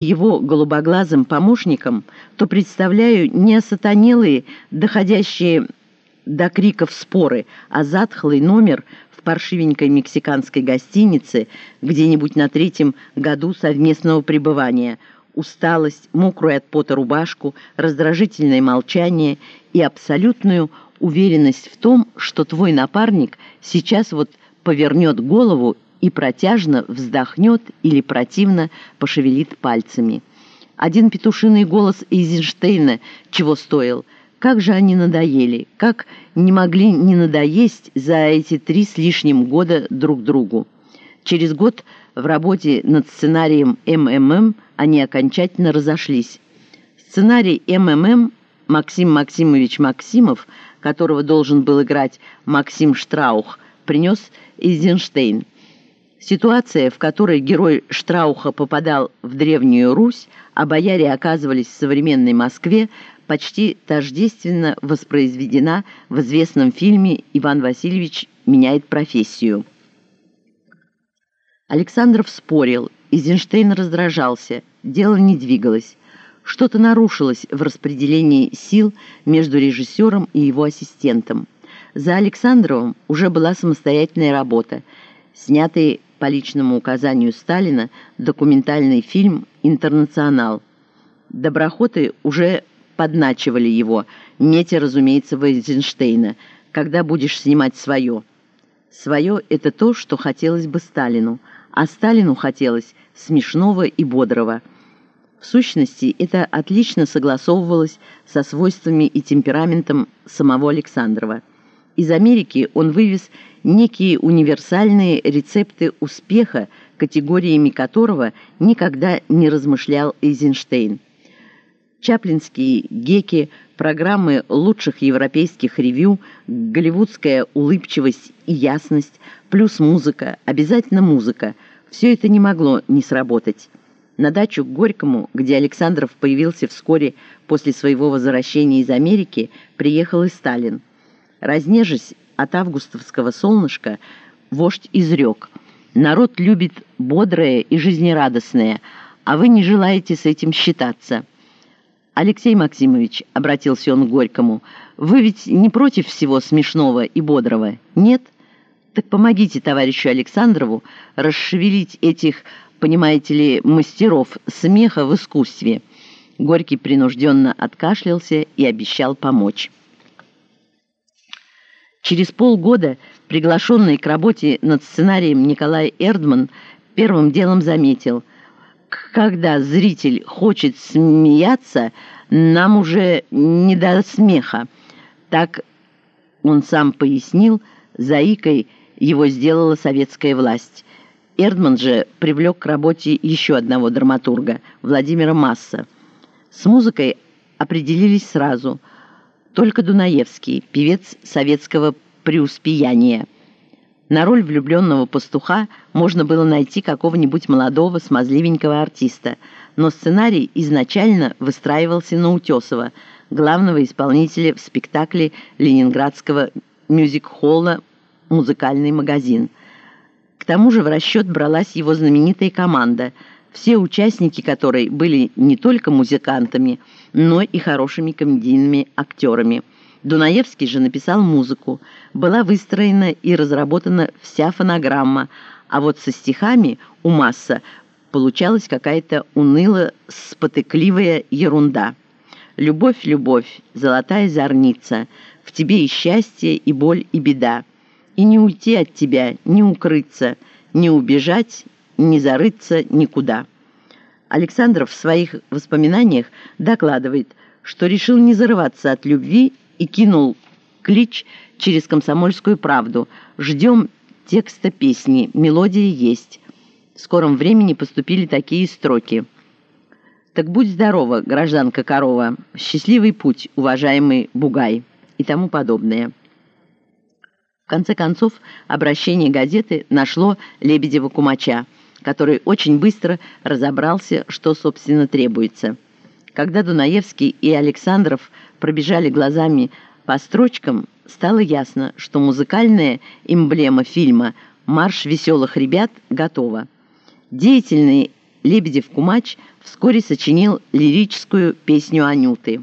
его голубоглазым помощником, то представляю не осатанелые, доходящие до криков споры, а затхлый номер в паршивенькой мексиканской гостинице где-нибудь на третьем году совместного пребывания, усталость, мокрую от пота рубашку, раздражительное молчание и абсолютную уверенность в том, что твой напарник сейчас вот повернет голову и протяжно вздохнет или противно пошевелит пальцами. Один петушиный голос Эйзенштейна чего стоил. Как же они надоели, как не могли не надоесть за эти три с лишним года друг другу. Через год в работе над сценарием МММ они окончательно разошлись. Сценарий МММ Максим Максимович Максимов, которого должен был играть Максим Штраух, принес Эйзенштейн. Ситуация, в которой герой Штрауха попадал в Древнюю Русь, а бояре оказывались в современной Москве, почти тождественно воспроизведена в известном фильме «Иван Васильевич меняет профессию». Александров спорил, Эйзенштейн раздражался, дело не двигалось. Что-то нарушилось в распределении сил между режиссером и его ассистентом. За Александровым уже была самостоятельная работа, снятый по личному указанию Сталина документальный фильм «Интернационал». Доброхоты уже подначивали его, метя, разумеется, в Эйзенштейна, когда будешь снимать свое. Свое – это то, что хотелось бы Сталину, а Сталину хотелось смешного и бодрого. В сущности, это отлично согласовывалось со свойствами и темпераментом самого Александрова. Из Америки он вывез некие универсальные рецепты успеха, категориями которого никогда не размышлял Эйзенштейн. Чаплинские геки, программы лучших европейских ревю, голливудская улыбчивость и ясность, плюс музыка, обязательно музыка – все это не могло не сработать. На дачу к Горькому, где Александров появился вскоре после своего возвращения из Америки, приехал и Сталин. Разнежись от августовского солнышка, вождь изрек. Народ любит бодрое и жизнерадостное, а вы не желаете с этим считаться. «Алексей Максимович», — обратился он к Горькому, — «вы ведь не против всего смешного и бодрого, нет? Так помогите товарищу Александрову расшевелить этих, понимаете ли, мастеров смеха в искусстве». Горький принужденно откашлялся и обещал помочь. Через полгода приглашенный к работе над сценарием Николай Эрдман первым делом заметил, когда зритель хочет смеяться, нам уже не до смеха. Так он сам пояснил, заикой его сделала советская власть. Эрдман же привлек к работе еще одного драматурга, Владимира Масса. С музыкой определились сразу – только Дунаевский, певец советского преуспеяния. На роль влюбленного пастуха можно было найти какого-нибудь молодого смазливенького артиста, но сценарий изначально выстраивался на Утесова, главного исполнителя в спектакле ленинградского мюзик-холла «Музыкальный магазин». К тому же в расчет бралась его знаменитая команда, все участники которой были не только музыкантами – но и хорошими комедийными актерами. Дунаевский же написал музыку. Была выстроена и разработана вся фонограмма, а вот со стихами у Масса получалась какая-то уныло-спотыкливая ерунда. «Любовь, любовь, золотая зорница, в тебе и счастье, и боль, и беда. И не уйти от тебя, не укрыться, не убежать, не зарыться никуда». Александров в своих воспоминаниях докладывает, что решил не зарываться от любви и кинул клич через комсомольскую правду «Ждем текста песни, мелодия есть». В скором времени поступили такие строки. «Так будь здорова, гражданка корова, счастливый путь, уважаемый Бугай» и тому подобное. В конце концов, обращение газеты нашло Лебедева-Кумача который очень быстро разобрался, что, собственно, требуется. Когда Дунаевский и Александров пробежали глазами по строчкам, стало ясно, что музыкальная эмблема фильма «Марш веселых ребят» готова. Деятельный Лебедев-Кумач вскоре сочинил лирическую песню Анюты.